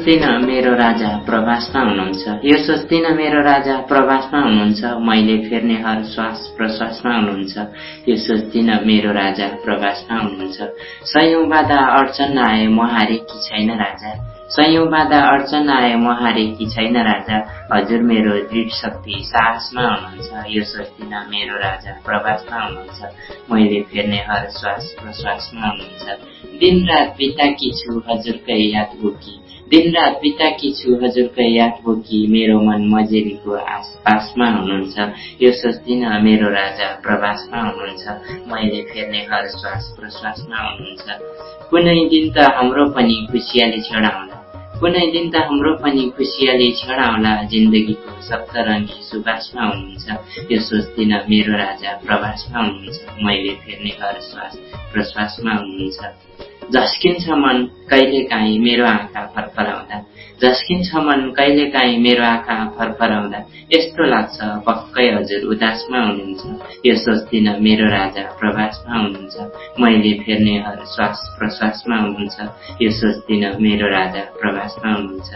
सोच्दिन मेरो राजा प्रवासमा हुनुहुन्छ। यो सोच्दिन मेरो राजा प्रवासमा हुनुहुन्छ। मैले फेर्ने हर श्वास प्रश्वासमा हुनुहुन्छ। यो सोच्दिन मेरो राजा प्रवासमा हुनुहुन्छ। सयौं बाधा अडचन आए म हारेकी छैन राजा? सयौं बाधा अडचन आए म हारेकी छैन राजा? हजुर मेरो दृढ शक्ति साहसमा हुनुहुन्छ। यो सोच्दिन मेरो राजा प्रवासमा हुनुहुन्छ। मैले फेर्ने हर श्वास प्रश्वासमा हुनुहुन्छ। दिनरात बिताकी छु हजुरकै याद बोकी दिनरात बिताकी छु हजुरकै याद बोकी मेरो मन मजेरीको आसपासमा हुनुहुन्छ। यो सोच्दिन मेरो राजा प्रवासमा हुनुहुन्छ। मैले फेर्ने हर श्वास प्रश्वासमा हुनुहुन्छ। कुनै दिन त हाम्रो पनि खुसियाली छडाउला। कुनै दिन त हाम्रो पनि खुसियाली छडाउला। जिन्दगीको सप्तरङ्गी सुबासमा हुनुहुन्छ। यो सोच्दिन मेरो राजा प्रवासमा हुनुहुन्छ। मैले फेर्ने हर श्वास प्रश्वासमा हुनुहुन्छ। झस्किन्छ मन कहिले काहीँ मेरो आँखा फरफराउँदा झस्किन्छ मन कहिले काहीँ मेरो आँखा फरफराउँदा यस्तो लाग्छ पक्कै हजुर उदासमा हुनुहुन्छ। यो सोच्दिन मेरो राजा प्रवासमा हुनुहुन्छ। मैले फेर्ने श्वास प्रश्वासमा हुनुहुन्छ। यो सोच्दिन मेरो राजा प्रवासमा हुनुहुन्छ।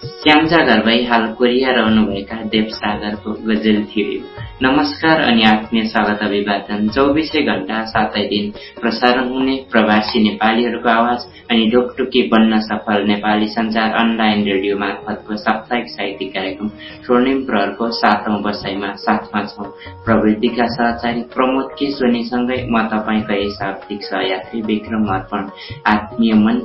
श्यामजा घर भई हाल कोरिया रहनुभएका देवसागरको गजल थियो नमस्कार अनि आत्मीय स्वागत अभिवादन। चौबिसै घण्टा सातै दिन प्रसारण हुने प्रवासी नेपालीहरूको आवाज अनि ढोकटुकी बन्न सफल नेपाली संचार अनलाइन रेडियो मार्फतको साप्ताहिक साहित्यिक कार्यक्रम स्वर्णिम प्रहरको सातौं वर्षमा साथमा छौं। प्रवृत्तिका सहचारी प्रमोद के सोनीसँगै म तपाईँकै शाब्दिक सहयात्री विक्रम अर्पण। आत्मीय मन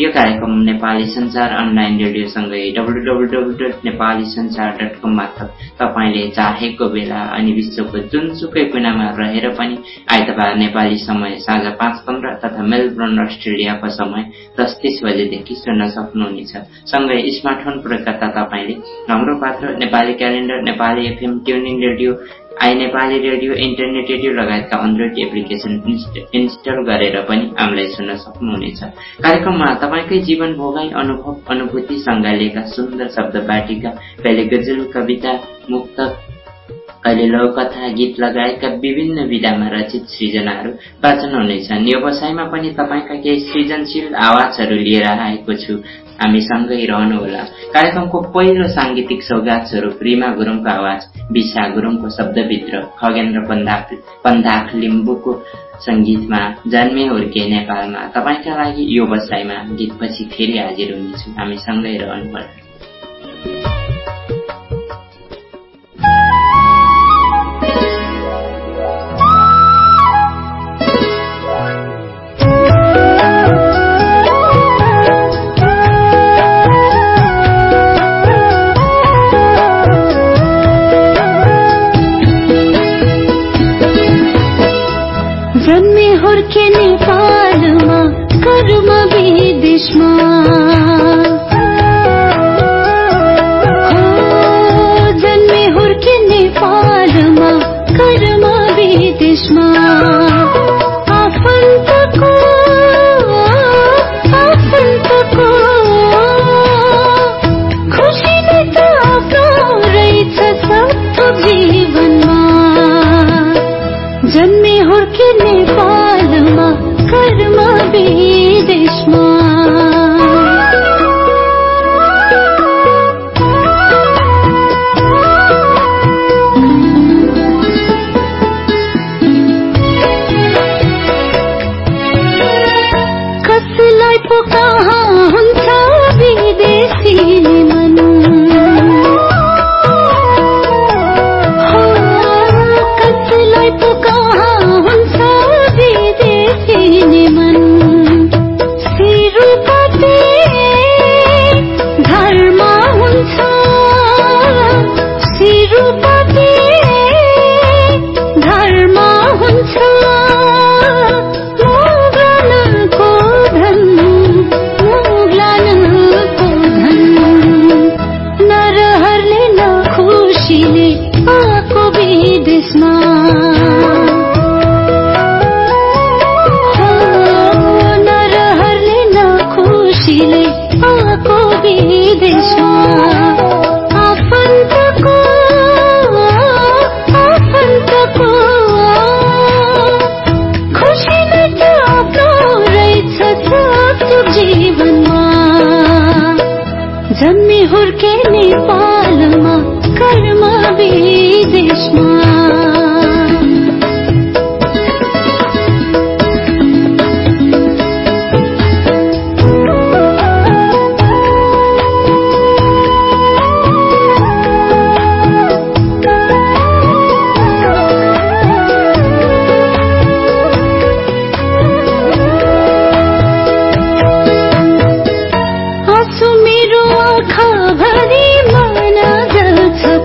यो कार्यक्रम Nepali Sanchar online रेडियोसँगै W W W dot Nepali Sanchar dot com मार्फत तपाईँले चाहेको बेला अनि विश्वको जुनसुकै कुनामा रहेर पनि आइतबार नेपाली समय साँझ पाँच पन्ध्र तथा मेलबोर्न अस्ट्रेलियाको समय दस तिस बजेदेखि सुन्न सक्नुहुनेछ। सँगै स्मार्टफोन प्रयोगकर्ता तपाईँले Hamro Patro Nepali calendar Nepali FM tuning radio I Nepali radio internet radio लगायतका एन्ड्रोइड एप्लिकेसन इन्स्टल गरेर पनि हामीलाई सुन्न सक्नुहुनेछ। कार्यक्रममा तपाईँकै जीवन भोगाई अनुभव अनुभूति सँगालेका सुन्दर शब्द बाटिका कहिले गजल कविता मुक्त कहिले लौकथा गीत लगायतका विभिन्न विधामा रचित सृजनाहरू वाचन हुनेछन्। यो बसाइमा पनि तपाईँका केही सृजनशील आवाजहरू लिएर आएको छु। हामीसँगै रहनुहोला कार्यक्रमको पहिलो साङ्गीतिक सौगात स्वरूप रिमा गुरुङको आवाज विशा गुरुङको शब्दभित्र खगेन्द्र पन्दाख पन्दाख लिम्बूको सङ्गीतमा जन्मे हुर्के नेपालमा। तपाईँका लागि यो बसाइमा गीतपछि फेरि हाजिर हुनेछु। हामीसँगै रहनुहोला।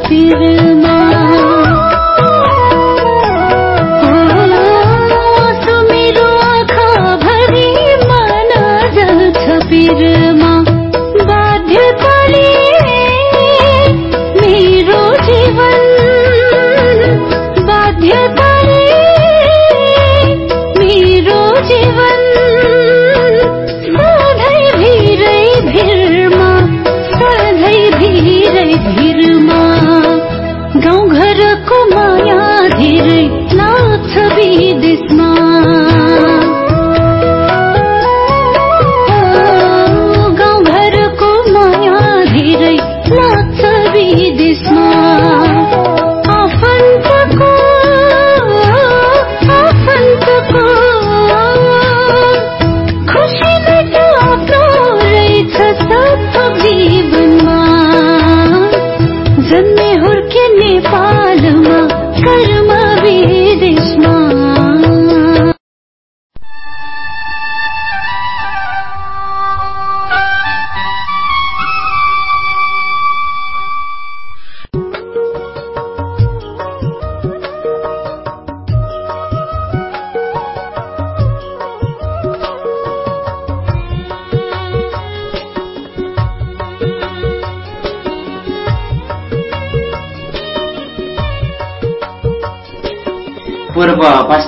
फिर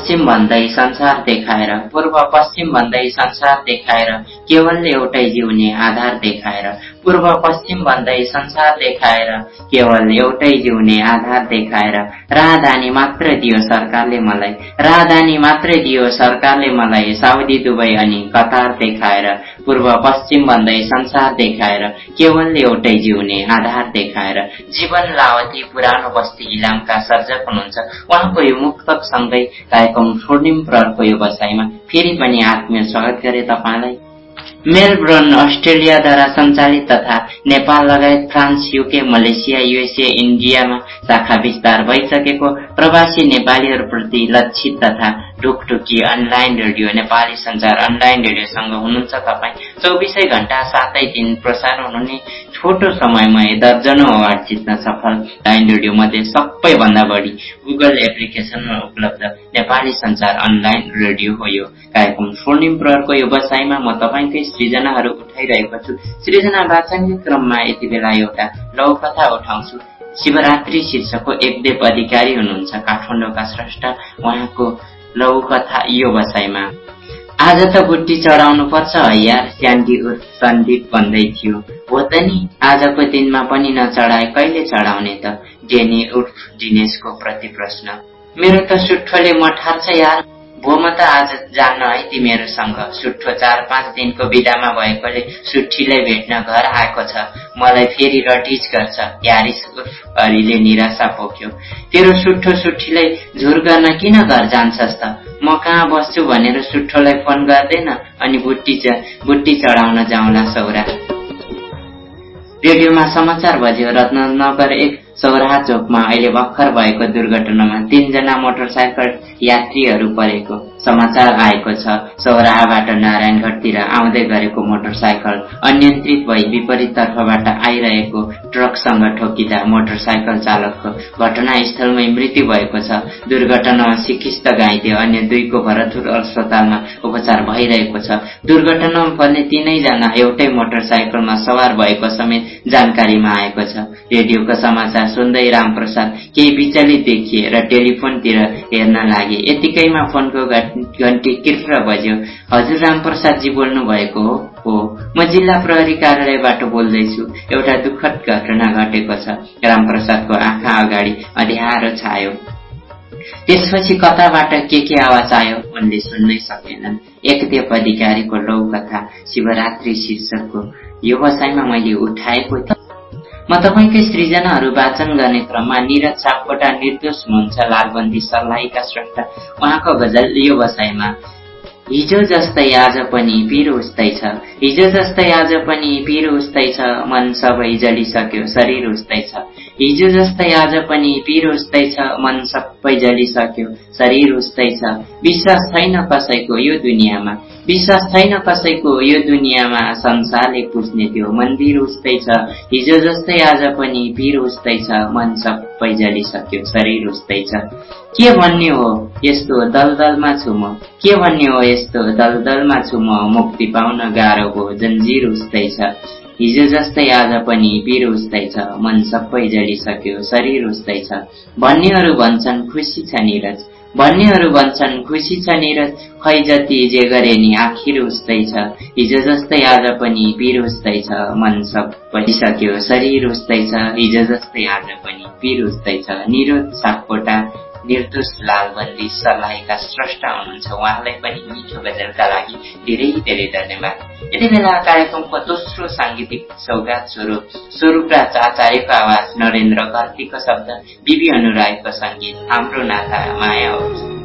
पश्चिम भन्दै संसार देखाएर पूर्व पश्चिम भन्दै संसार देखाएर केवल एउटै जिउने आधार देखाएर पूर्व पश्चिम भन्दै संसार देखाएर केवल एउटै जिउने आधार देखाएर राहदानी मात्र दियो सरकारले मलाई। राहदानी मात्रै दियो सरकारले मलाई। साउदी दुबई अनि कतार देखाएर पूर्व पश्चिम भन्दै संसार देखाएर केवल एउटै जिउने आधार देखाएर जीवन लावती पुरानो बस्ती इलामका सर्जक हुनुहुन्छ। उहाँको यो मुक्तकसँगै कार्यक्रम स्वर्णिम प्रहरको यो बसाइमा फेरि पनि आत्मीय स्वागत गरे तपाईँलाई। मेलबर्न अस्ट्रेलियाद्वारा सञ्चालित तथा नेपाल लगायत फ्रान्स युके मलेसिया युएसए इन्डियामा शाखा विस्तार भइसकेको प्रवासी नेपालीहरूप्रति लक्षित तथा Dhukdhuki online radio Nepali Sanchar online रेडियोसँग हुनुहुन्छ तपाईँ। चौबिसै घण्टा सातै दिन प्रसारण हुने छोटो समयमा दर्जनौ अवार्ड जित्न सफल लाइन रेडियो मध्ये सबैभन्दा बढी गुगल एप्लिकेसनमा उपलब्ध नेपाली संचार अनलाइन रेडियो हो यो कार्यक्रम। स्वर्णिम प्रहरको यो बसाइमा म तपाईँकै सृजनाहरू उठाइरहेको छु। सृजना वाचनकै क्रममा यति बेला एउटा लौकथा उठाउँछु। शिवरात्रि शीर्षकको एकदेव अधिकारी हुनुहुन्छ काठमाडौँका श्रेष्ठ। उहाँको लौकथा यो बसाइमा। आज त बुट्टी चढाउनु पर्छ यार स्यान्डी उर्फ सन्दीप भन्दै थियो। हो त नि आजको दिनमा पनि नचढाए कहिले चढाउने त? डेनी उर्फ दिनेशको प्रति प्रश्न। मेरो त सुठोले मठार्छ यार। भो म त आज जान्न है तिमीहरूसँग। सुठो चार पाँच दिनको बिदामा भएकोले सुठीलाई भेट्न घर आएको छ। मलाई फेरि रटिज गर्छ। यारिस हरिले निराशा पोख्यो। तेरो सुठो सुठीलाई झुर गर्न किन घर जान्छस् त? म कहाँ बस्छु भनेर सुठोलाई फोन गर्दैन अनि बुट्टी बुट्टी चढाउन जाउँला सौरा। रेडियोमा समाचार बज्यो। रत्नगर एक सौराहा चोकमा अहिले भर्खर भएको दुर्घटनामा तीनजना मोटरसाइकल यात्रीहरू परेको। समाचार आएको छ। सौराहाबाट नारायणगढतिर आउँदै गरेको मोटरसाइकल अनियन्त्रित भई विपरीत तर्फबाट आइरहेको ट्रकसँग ठोकिँदा मोटरसाइकल चालकको घटनास्थलमै मृत्यु भएको छ। दुर्घटनामा सिकिस्त घाइते अन्य दुईको भरतपुर अस्पतालमा उपचार भइरहेको छ। दुर्घटनामा पर्ने तीनैजना एउटै मोटरसाइकलमा सवार भएको समेत जानकारीमा आएको छ। रेडियोको समाचार सुन्दै रामप्रसाद केही विचलित देखिए र टेलिफोनतिर हेर्न लागे। यतिकैमा फोनको घन्टी किर्र बज्यो। हजुर रामप्रसादजी बोल्नु भएको हो। हो म जिल्ला प्रहरी कार्यालयबाट बोल्दैछु। एउटा दुःखद घटना घटेको छ। रामप्रसादको आँखा अगाडि अध्यारो छायो। त्यसपछि कताबाट के के आवाज आयो उनले सुन्नै सकेनन्। एकदेव अधिकारीको लौ कथा शिवरात्रि शीर्षकको यो बसाइमा मैले उठाएको थिएँ। म तपाईँकै सृजनाहरू वाचन गर्ने क्रममा निरज सापकोटा निर्दोष हुनुहुन्छ लालबन्दी सर्लाहीका श्रेष्ठ उहाँको गजल यो बसाइमा। हिजो जस्तै आज पनि पिरो उस्तै छ। हिजो जस्तै आज पनि पिरो उस्तै छ। मन सबै जलिसक्यो शरीर उस्तै छ। हिजो जस्तै आज पनि पिर उस्तै छ मन सबै जलिसक्यो शरीर उस्तै छ। विश्वास छैन कसैको यो दुनियाँमा। विश्वास छैन कसैको यो दुनियाँमा। संसारले पुज्ने त्यो मन्दिर उस्तै छ। हिजो जस्तै आज पनि पिर उस्तै छ मन सबै जलिसक्यो शरीर उस्तै छ। के भन्ने हो यस्तो दलदलमा छु म? के भन्ने हो यस्तो दलदलमा छु म? मुक्ति पाउन गाह्रो हो जन्जिर उस्तै छ। हिजो जस्तै आज पनि पिर उस्तै छ मन सबै जलिसक्यो शरीर उस्तै छ। भन्नेहरू भन्छन् खुसी छ निरज। भन्नेहरू भन्छन् खुसी छ निरज। खै जति जे गरे नि आखिर उस्तै छ। हिजो जस्तै आज पनि पिर उस्तै छ मन सबै सक्यो शरीर उस्तै छ। हिजो जस्तै आज पनि पिर उस्तै छ। निरोध सापकोटा। निर्दोष लालबन्दी सर्लाहीका स्रष्टा हुनुहुन्छ। उहाँलाई पनि मिठो गजलका लागि धेरै धेरै धन्यवाद। यति बेला कार्यक्रमको दोस्रो साङ्गीतिक सौगात स्वरूप स्वरूप राज आचार्यको आवाज नरेन्द्र कार्कीको शब्द बिबी अनुरायको सङ्गीत हाम्रो नाता माया हो।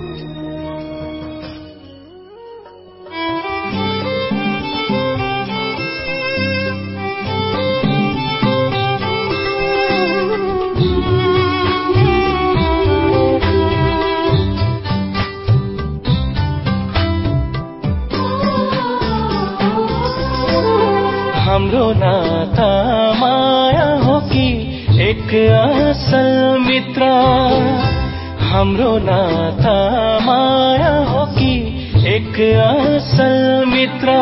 हाम्रो नाता माया हो कि एक असल मित्र। हाम्रो नाता माया हो कि एक असल मित्र।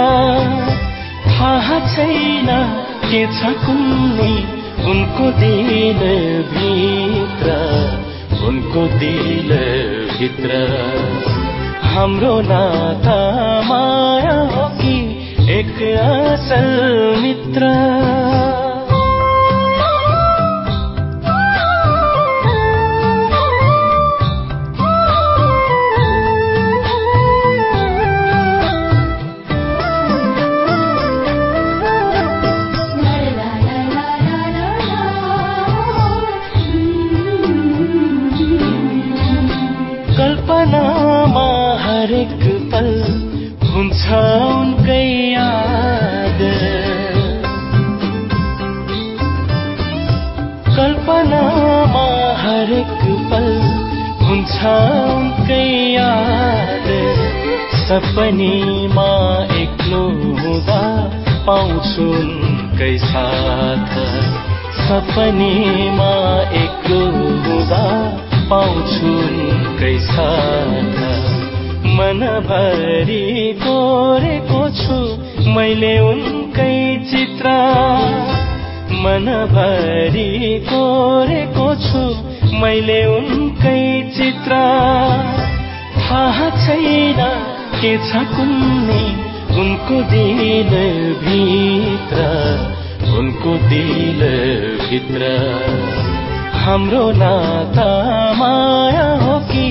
थाहा छैन के छ कुन्नी उनको दिल भित्र उनको दिल भित्र। हाम्रो नाता माया हो एक असल मित्र। सपनीमा एक्लो हुँदा पाउँछु उनकै साथ मनभरि कोरेको छु मैले उनकै चित्र। मनभरि कोरेको छु मैले उनकै चित्र। थाहा छैन के छ कुन्नी उनको दिल भित्र उनको दिल भित्र हाम्रो नाता माया हो कि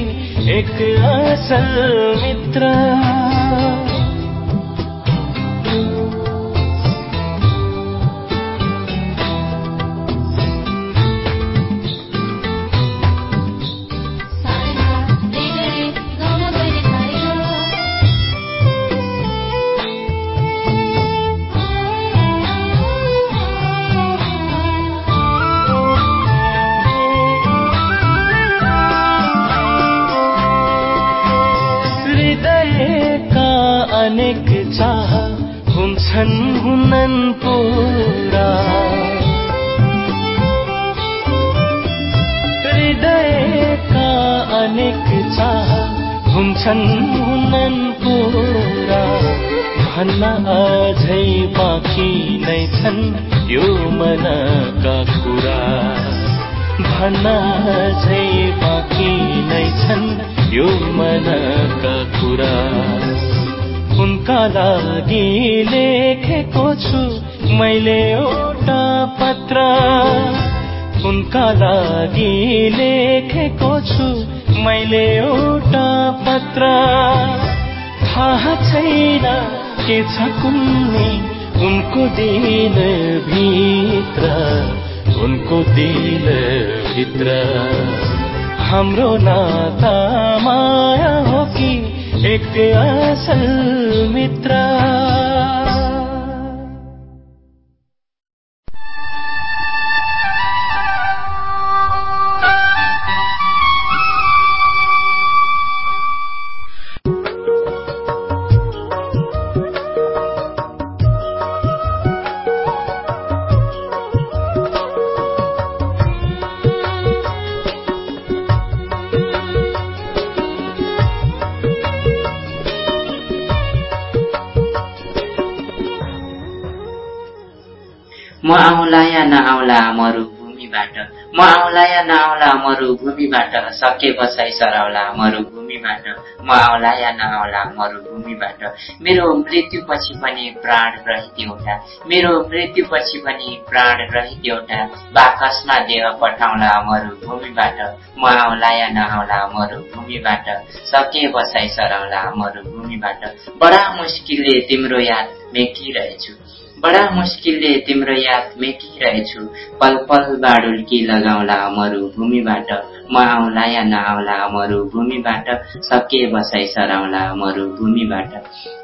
एक असल मित्र। लागि लेखेको छु। मैले एउटा पत्र। थाहा छैन के छ कुन्नी। उनको दिल भित्र। उनको दिल भित्र। हाम्रो नाता माया हो कि एक असल मित्र? नआउला मरुभूमिबाट म आउला या नआउला मरुभूमिबाट सके बसाइ सराउला मरुभूमिबाट म आउला या नआउला मरुभूमिबाट मेरो मृत्युपछि पनि प्राण रहित एउटा मेरो मृत्युपछि पनि प्राण रहित एउटा बाकसमा देह पठाउला मरुभूमिबाट म आउला या नआउला मरुभूमिबाट सके बसाइ सराउला मरुभूमिबाट बडा मुस्किलले तिम्रो याद मेकिरहेछु बडा मुस्किलले तिम्रो याद मेटिरहेछु। पल पल बाडुल्की लगाउला मरुभूमिबाट म आउला या नआउला मरुभूमिबाट सके बसाइ सराउला मरुभूमिबाट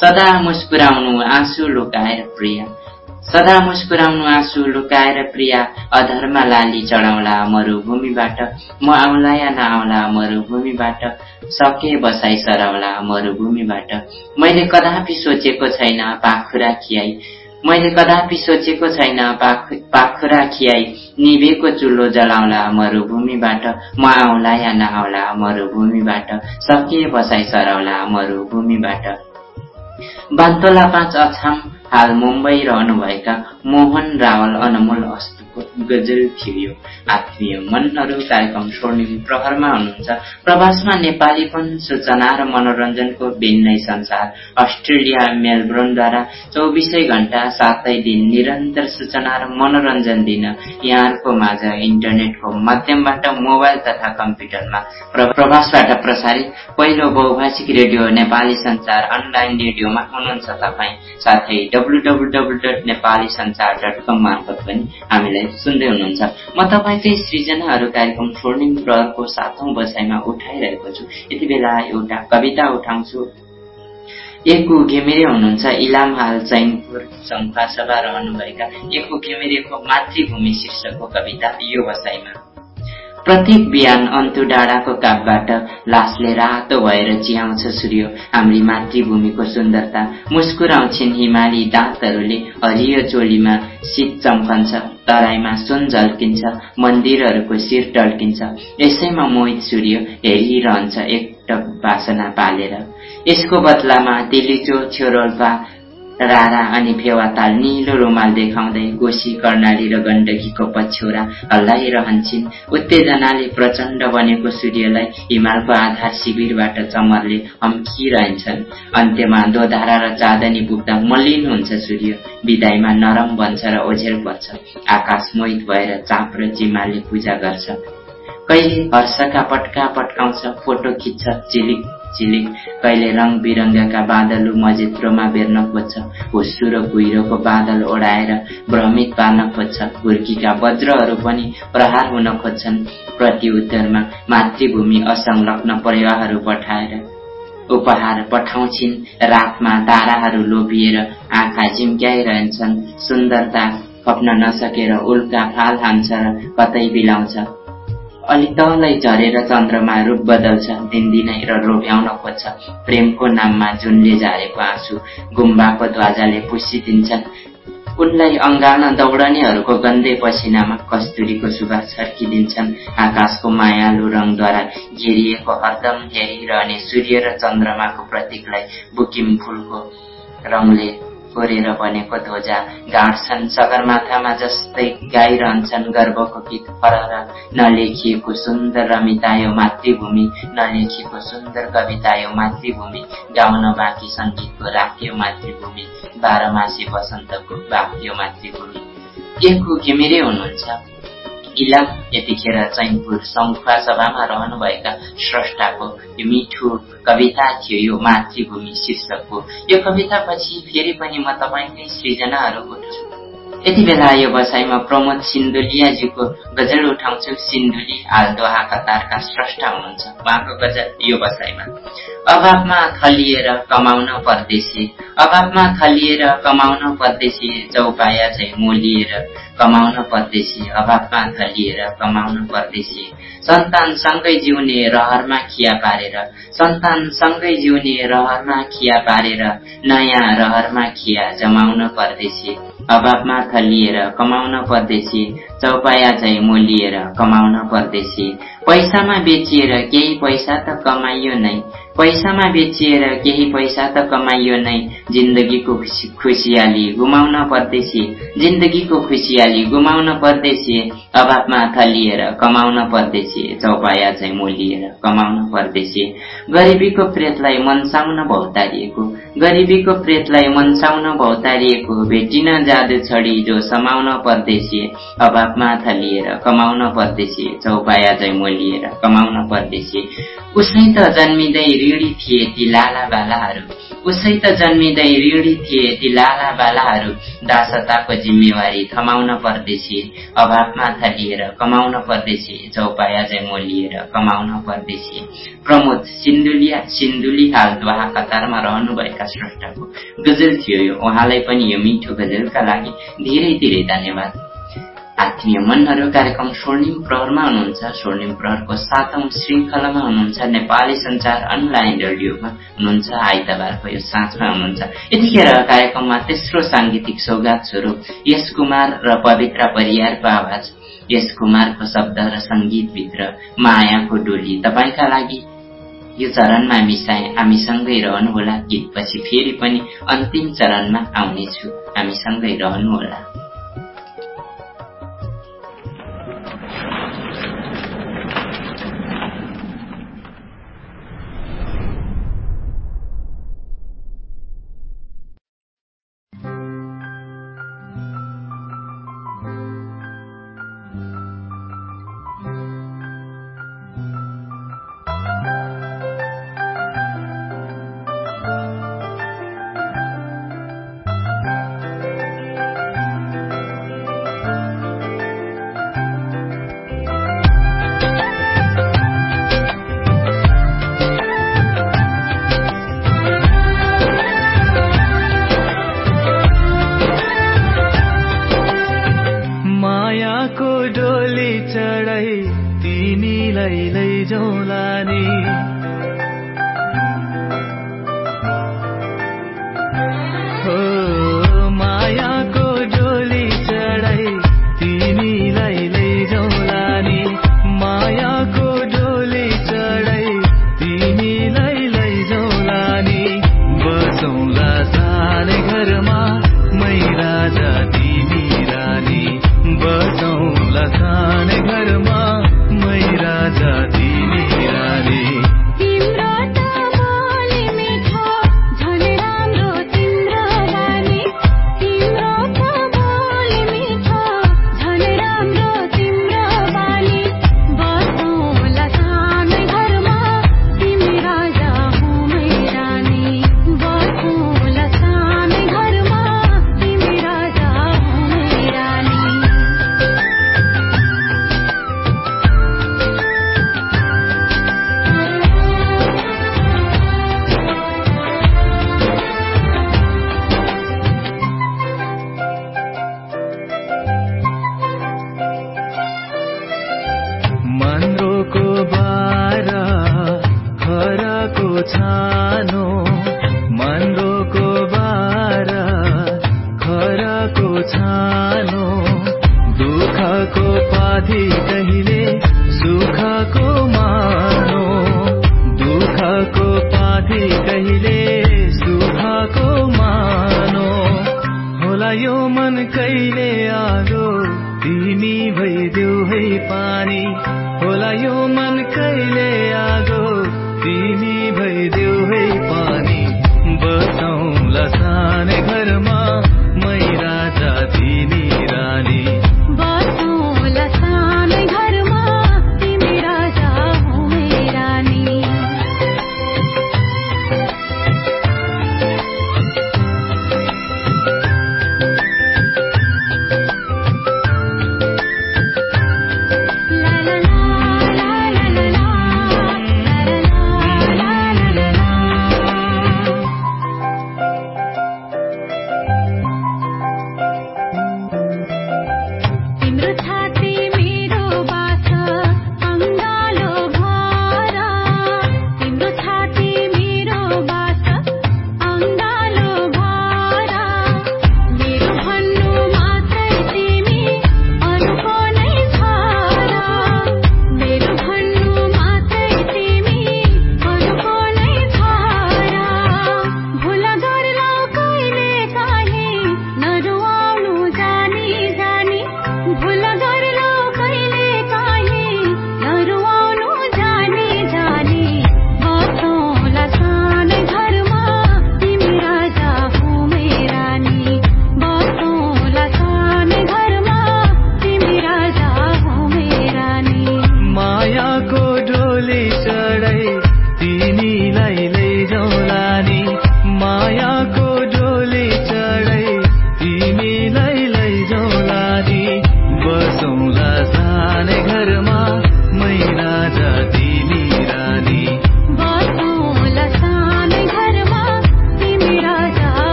सदा मुस्कुराउनु आँसु लुकाएर प्रिया। सदा मुस्कुराउनु आँसु लुकाएर प्रिया। अधरमा लाली चढाउला मरुभूमिबाट म आउला या नआउला मरुभूमिबाट सके बसाइ सराउला मरुभूमिबाट मैले कदापि सोचेको छैन पाखुरा खियाई। मैले कदापि सोचेको छैन पाखुरा खियाई निभेको चुलो जलाउला मरुभूमिबाट म आउला या नआउला मरुभूमिबाट सकिए बसाइ सराउला मरुभूमिबाट। बान्तोला पाँच अछाम हाल मुम्बई रहनुभएका मोहन रावल अनमोल गजल थियो। आत्मीय मनहरू कार्यक्रम स्वर्णिम प्रहरमा हुनुहुन्छ। प्रवासमा नेपालीपन सूचना र मनोरञ्जनको भिन्नै संसार। अस्ट्रेलिया मेलबोर्नद्वारा चौबिसै घण्टा सातै दिन निरन्तर सूचना र मनोरञ्जन दिन। यहाँहरूको माझ इन्टरनेटको माध्यमबाट मोबाइल तथा कम्प्युटरमा। प्रवासबाट प्रसारित पहिलो बहुभाषिक रेडियो नेपाली संचार अनलाइन रेडियोमा हुनुहुन्छ तपाईँ। साथै W W W dot Nepali Sanchar dot com मार्फत पनि हामीलाई सुन्दै हुनुहुन्छ। म तपाईँकै सृजनाहरू कार्यक्रम स्वर्णिम प्रहरको सातौं बसाइमा उठाइरहेको छु। यति बेला एउटा कविता उठाउँछु। एकु घिमिरे हुनुहुन्छ इलाम हाल चैनपुर सभा रहनुभएका। एकु घिमिरेको मातृभूमि शीर्षकको कविता यो बसाइमा। प्रत्येक बिहान अन्तु डाँडाको कापबाट लासले रातो भएर चियाउँछ सूर्य। हाम्री मातृभूमिको सुन्दरता मुस्कुराउँछिन् हिमाली दाँतहरूले हरियो चोलीमा शीत चम्कन्छ तराईमा सुन झल्किन्छ मन्दिरहरूको शिर टल्किन्छ। यसैमा मोहित सूर्य हेरिरहन्छ एकटक बासना पालेर। यसको बदलामा दिलिचो छ्योरोल्पा रारा अनि फेवाताल निलो रुमाल देखाउँदै कोशी कर्णाली र गण्डकीको पछ्यौरा हल्लाइरहन्छन् उत्तेजनाले प्रचण्ड बनेको सूर्यलाई हिमालको आधार शिविरबाट चमरले हम्किरहन्छन् अन्त्यमा दोधारा र चाँदनी पुग्दा मलिन हुन्छ सूर्य। विदाईमा नरम बन्छ र ओझेल पर्छ। आकाश मोहित भएर चाप र चिमाले पूजा गर्छ। कहिले हर्षका पट्का पट्काउँछ फोटो खिच्छ चिलिक चिलिक कहिले रङ बिरङ्गका बादल मजेत्रोमा बेर्न खोज्छ। हुस्सु र कुहिरोको बादल ओढाएर भ्रमित पार्न खोज्छ। घुर्कीका वज्रहरू पनि प्रहार हुन खोज्छन्। प्रति उत्तरमा मातृभूमि असंलग्न परिवारहरू पठाएर उपहार पठाउँछिन्। रातमा ताराहरू लोभिएर आँखा झिम्क्याइरहन्छन् सुन्दरता खप्न नसकेर उल्का फाल हान्छ र कतै बिलाउँछ। अलि तलै झरेर चन्द्रमा रूप बदल्छ दिनदिनै र लोभ्याउन खोज्छ। प्रेमको नाममा जुनले झारेको आँसु गुम्बाको ध्वजाले पुसिदिन्छन्। उनलाई अङ्गान दौडनेहरूको गन्धे पसिनामा कस्तुरीको सुगा छर्किदिन्छन्। आकाशको मायालु रङद्वारा घेरिएको हरदम हेरिरहने सूर्य र चन्द्रमाको प्रतीकलाई बुकिम फुलको रङले कोरेर बनेको ध्वजा गाँड्छन् सगरमाथामा जस्तै गाइरहन्छन् गर्वको गीत फरर नलेखिएको सुन्दर रमितायो मातृभूमि नलेखिएको सुन्दर कवितायो मातृभूमि। गाउन बाँकी सङ्गीतको राख्यो मातृभूमि। बाह्रमासी वसन्तको बाँक्यो मातृभूमि। एकको घिमिरे हुनुहुन्छ। इलाम यतिखेर चैनपुर सङ्खुवा सभामा रहनुभएका स्रष्टाको यो मिठो कविता थियो यो मातृभूमि शीर्षकको यो कवितापछि फेरि पनि म तपाईँकै सृजनाहरू यति बेला यो बसाइमा प्रमोद सिन्धुलियाजीको गजल उठाउँछु। सिन्धुली हालदोहा कतारका स्रष्टा हुनुहुन्छ। उहाँको गजल यो बसाइमा। अभावमा थलिएर कमाउन परदेशी। अभावमा थलिएर कमाउन परदेशी। चौपाया झै मोलिएर कमाउन परदेशी। अभावमा थलिएर कमाउन परदेशी। सन्तान सँगै जिउने रहरमा खिया पारेर। सन्तान सँगै जिउने रहरमा खिया पारेर। नयाँ रहरमा खिया जमाउन परदेशी। अभावमा थलिएर कमाउन परदेशी चौपाया झै मोलिएर कमाउन परदेशी पैसामा बेचिएर केही पैसा त कमाइयो नै। पैसामा बेचिएर केही पैसा त कमाइयो नै। जिन्दगीको खुसियाली गुमाउन पर्दैछे जिन्दगीको खुसियाली गुमाउन पर्दैछे अभावमा थलिएर कमाउन पर्दैछे चौपाया चाहिँ मोलिएर कमाउन पर्दैछे गरिबीको प्रेतलाई मनसाउन भौतारिएको गरिबीको प्रेतलाई मनसाउन भौतारिएको भेटिन जादु छडी जो समाउन पर्दैछे अभावमा थलिएर कमाउन पर्दैछे चौपाया चाहिँ मोलिएर कमाउन पर्दैछे उसै त जन्मिँदै ऋणी थिए ती लाला बालाहरू उसै त जन्मिँदै ऋणी थिए ती लाला बालाहरू दासताको जिम्मेवारी थमाउन पर्दैछे। अभावमा थलिएर कमाउन पर्दैछे। चौपाया चाहिँ मोलिएर कमाउन पर्दैछे। प्रमोद सिन्धुलिया सिन्धुली हाल द्वाहा कतारमा रहनुभएका स्रष्टाको गजल थियो यो। उहाँलाई पनि यो मिठो गजलका लागि धेरै धेरै धन्यवाद। आत्मीय मनहरू कार्यक्रम स्वर्णिम प्रहरमा हुनुहुन्छ। स्वर्णिम प्रहरको सातौं श्रृङ्खलामा हुनुहुन्छ। नेपाली संचार अनलाइन रेडियोमा हुनुहुन्छ। आइतबारको यो साँझमा हुनुहुन्छ। यतिखेर कार्यक्रममा तेस्रो साङ्गीतिक सौगात स्वरूप यश कुमार र पवित्र परियारको आवाज यश कुमारको शब्द र सङ्गीतभित्र मायाको डोली। तपाईँका लागि यो चरणमा हामीसँगै रहनुहोला। गीतपछि फेरि पनि अन्तिम चरणमा आउनेछु। हामीसँगै रहनुहोला।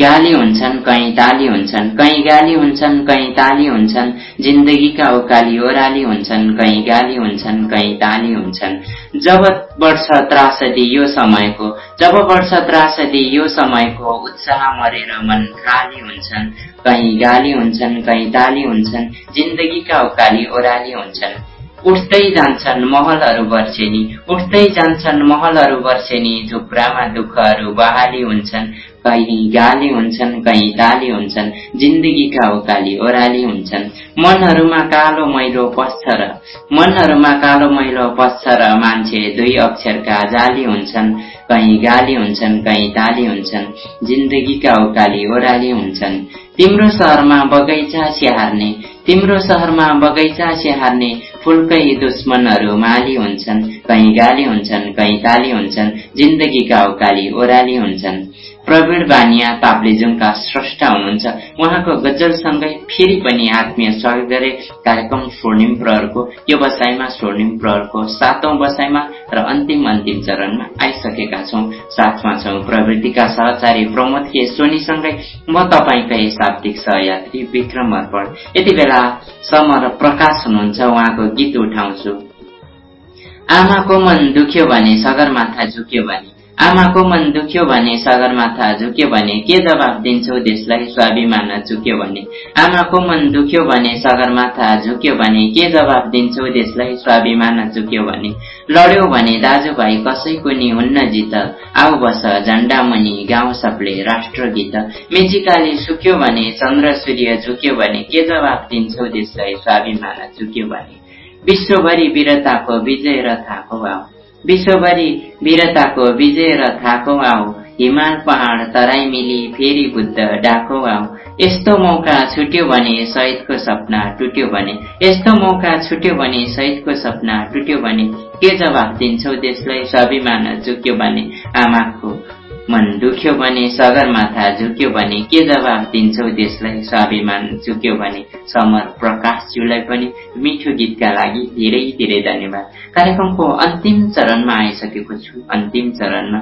गाली हुन्छन् कहीँ ताली हुन्छन् कहीँ गाली हुन्छन् कहीँ ताली हुन्छन् जिन्दगीका उकाली ओह्राली हुन्छन् कहीँ गाली हुन्छन् कहीँ ताली हुन्छन्। जब वर्ष त्रासदी यो समयको जब वर्ष त्रासदी यो समयको उत्साह मरेर मन खाली हुन्छन् कहीँ गाली हुन्छन् कहीँ ताली हुन्छन् जिन्दगीका उकाली ओह्राली हुन्छन्। उठ्दै जान्छन् महलहरू वर्षेनी उठ्दै जान्छन् महलहरू वर्षेनी झुप्रामा दुःखहरू बहाली हुन्छन्। कहीँ गाली हुन्छन् कहीँ ताली हुन्छन् जिन्दगीका उकाली ओह्राली हुन्छन्। मनहरूमा कालो मैलो पस्छ र मनहरूमा कालो मैलो पस्छ र मान्छे दुई अक्षरका जाली हुन्छन् कहीँ गाली हुन्छन् कहीँ ताली हुन्छन् जिन्दगीका उकाली ओह्राली हुन्छन्। तिम्रो सहरमा बगैँचा स्याहार्ने तिम्रो सहरमा बगैँचा स्याहार्ने फुलकै दुश्मनहरू माली हुन्छन् कहीँ गाली हुन्छन् कहीँ ताली हुन्छन् जिन्दगीका उकाली ओह्राली हुन्छन्। प्रवीण बानिया ताप्लेजुङका स्रष्टा हुनुहुन्छ। उहाँको गजलसँगै फेरि पनि आत्मीय स्वागत गरे कार्यक्रम स्वर्णिम प्रहरको यो बसाइमा स्वर्णिम प्रहरको सातौं बसाइमा र अन्तिम अन्तिम चरणमा आइसकेका छौं। साथमा छौं प्रवृत्तिका सहचारी प्रमोद के सोनीसँगै म तपाईँकै शाब्दिक सहयात्री विक्रम अर्पण। यति बेला समर प्रकाश हुनुहुन्छ उहाँको गीत उठाउँछु। आमाको मन दुख्यो भने सगरमाथा झुक्यो भने। आमाको मन दुख्यो भने सगरमाथा झुक्यो भने के जवाब दिन्छौ देशलाई स्वाभिमान झुक्यो भने? आमाको मन दुख्यो भने सगरमाथा झुक्यो भने के जवाब दिन्छौ देशलाई स्वाभिमान झुक्यो भने? लड्यो भने दाजुभाइ कसैको नि हुन्न जित। आउ बस झण्डा मुनि गाउँ सबले राष्ट्र गीत मेचिकाले सुक्यो भने चन्द्र सूर्य झुक्यो भने के जवाब दिन्छौ देशलाई स्वाभिमान झुक्यो भने? विश्वभरि वीरताको विजय र थाको आऊ विश्वभरि वीरताको विजय र थाको आऊ। हिमाल पहाड तराई मिली फेरि बुद्ध डाको आऊ। यस्तो मौका छुट्यो भने शहीदको सपना टुट्यो भने। यस्तो मौका छुट्यो भने शहीदको सपना टुट्यो भने। के जवाब दिन्छौ देशलाई स्वाभिमान चुक्यो भने आमाको मन दुख्यो भने सगरमाथा झुक्यो भने के जवाब दिन्छौ देशलाई स्वाभिमान चुक्यो भने समर प्रकाशज्यूलाई पनि मिठो गीतका लागि धेरै धेरै धन्यवाद। कार्यक्रमको अन्तिम चरणमा आइसकेको छु। अन्तिम चरणमा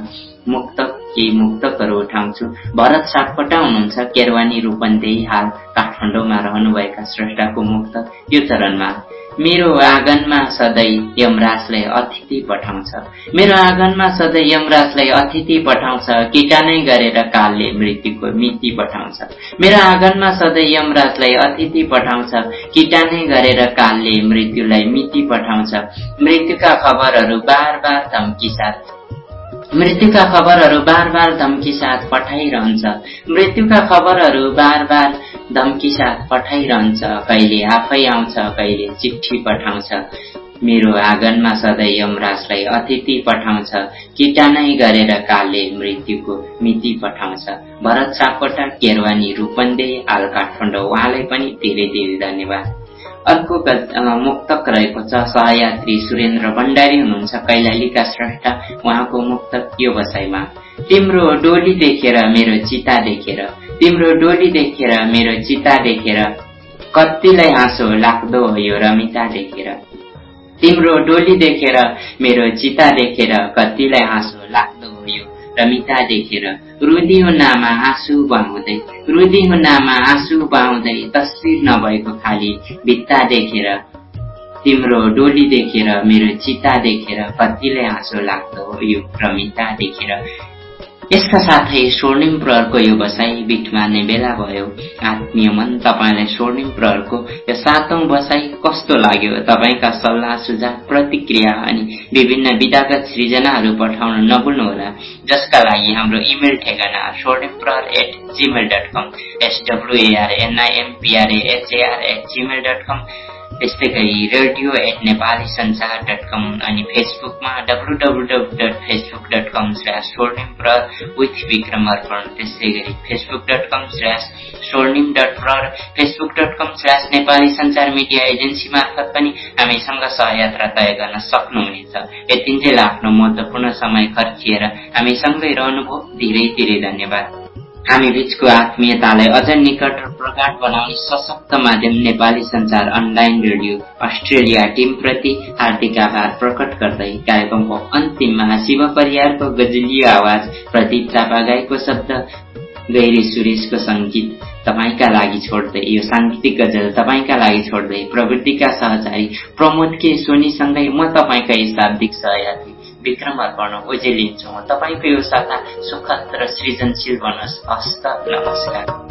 मुक्त केही मुक्तकहरू उठाउँछु। भरत सापकोटा हुनुहुन्छ केरवानी रूपन्देही हाल काठमाडौँमा रहनुभएका श्रेष्ठको मुक्त। यो चरणमा मेरो आँगनमा सधैँ यमराजलाई अतिथि पठाउँछ। मेरो आँगनमा सधैँ यमराजलाई अतिथि पठाउँछ किटानै गरेर कालले मृत्युको मिति पठाउँछ। मेरो आँगनमा सधैँ यमराजलाई अतिथि पठाउँछ किटानै गरेर कालले मृत्युलाई मिति पठाउँछ। मृत्युका खबरहरू बार बार धम्की साथ मृत्युका खबरहरू बार बार धम्की साथ पठाइरहन्छ। मृत्युका खबरहरू बार बार धम्की साथ पठाइरहन्छ। कहिले आफै आउँछ कहिले चिठी पठाउँछ। मेरो आँगनमा सधैँ यमराजलाई अतिथि पठाउँछ। किटानै गरेर कालले मृत्युको मिति पठाउँछ। भरत सापकोटा केरवानी रूपन्दे आल काठमाडौँ उहाँलाई पनि धेरै धेरै धन्यवाद। अर्को मुक्तक रहेको छ सहयात्री सुरेन्द्र भण्डारी हुनुहुन्छ। कैलालीका श्रेष्ठ उहाँको मुक्तक यो बसाइमा तिम्रो डोली देखेर मेरो चिता देखेर तिम्रो डोली देखेर मेरो चिता देखेर कतिलाई हाँसो लाग्दो हो यो रमिता देखेर। तिम्रो डोली देखेर मेरो चिता देखेर कतिलाई हाँसो रमिता देखेर रुदी नामा आँसु बहाउँदै रुदी नामा आँसु बहाउँदै तस्विर नभएको खाली भित्ता देखेर तिम्रो डोली देखेर मेरो चिता देखेर कतिलाई हाँसो लाग्दो यो रमिता देखेर यसका साथै स्वर्णिम प्रहरको यो बसाई बिट मार्ने बेला भयो। आत्मीय मन तपाईँलाई स्वर्णिम प्रहरको यो सातौं बसाई कस्तो लाग्यो? तपाईँका सल्लाह सुझाव प्रतिक्रिया अनि विभिन्न विधागत सृजनाहरू पठाउन नभुल्नुहोला जसका लागि हाम्रो इमेल ठेगाना Swarnim Prahar at Gmail dot com एसडब्लुएआरएनआइएमपिआरएएचएआर at Gmail dot com त्यस्तै गरी radio at Nepali Sansar dot com अनि फेसबुकमा W W W dot Facebook dot com slash Swarnim Prahar with Vikram Arpan त्यस्तै गरी Facebook dot com slash Swarnim dot Prahar Facebook dot com slash Nepali Sanchar media agency मार्फत पनि हामीसँग सहयात्रा तय गर्न सक्नुहुनेछ। यतिन्जेल आफ्नो महत्वपूर्ण समय खर्चिएर हामीसँगै रहनुभयो। धेरै धेरै धन्यवाद। हामी बीचको आत्मीयतालाई अझ निकट र प्रगाढ बनाउने सशक्त माध्यम Nepali Sanchar online radio Australia टिमप्रति हार्दिक आभार प्रकट गर्दै कार्यक्रमको अन्तिममा शिव परिवारको गजलीय आवाज प्रदीप चापागाईको शब्द गैरी सुरेशको सङ्गीत तपाईँका लागि छोड्दै यो साङ्गीतिक गजल तपाईँका लागि छोड्दै प्रवृत्तिका सहचारी प्रमोद के सोनीसँगै म तपाईँका शाब्दिक सहयात्री विक्रम अर्पण ओजे लिन्छु। म तपाईँको यो साता सुखद र सृजनशील बनोस् हस्त नमस्कार।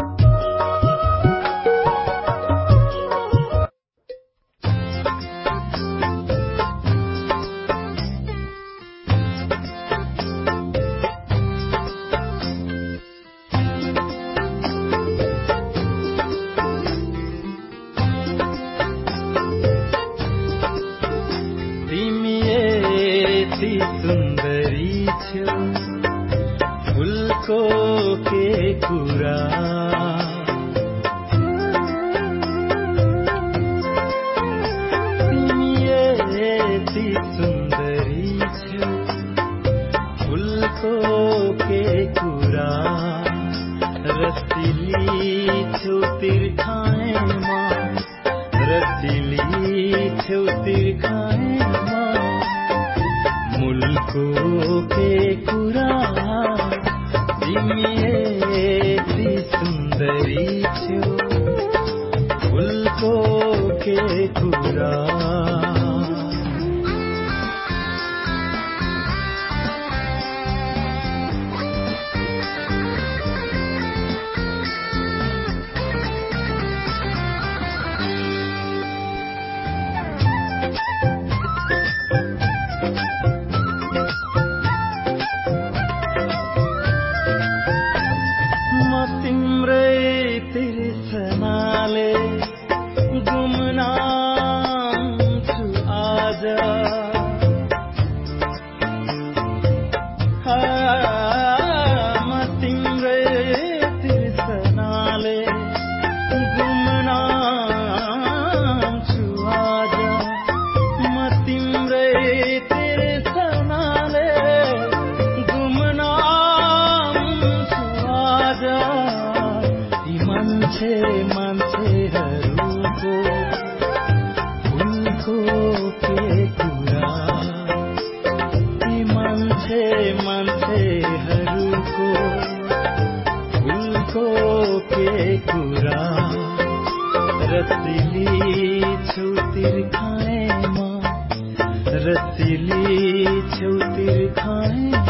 छेउतिर खाएमा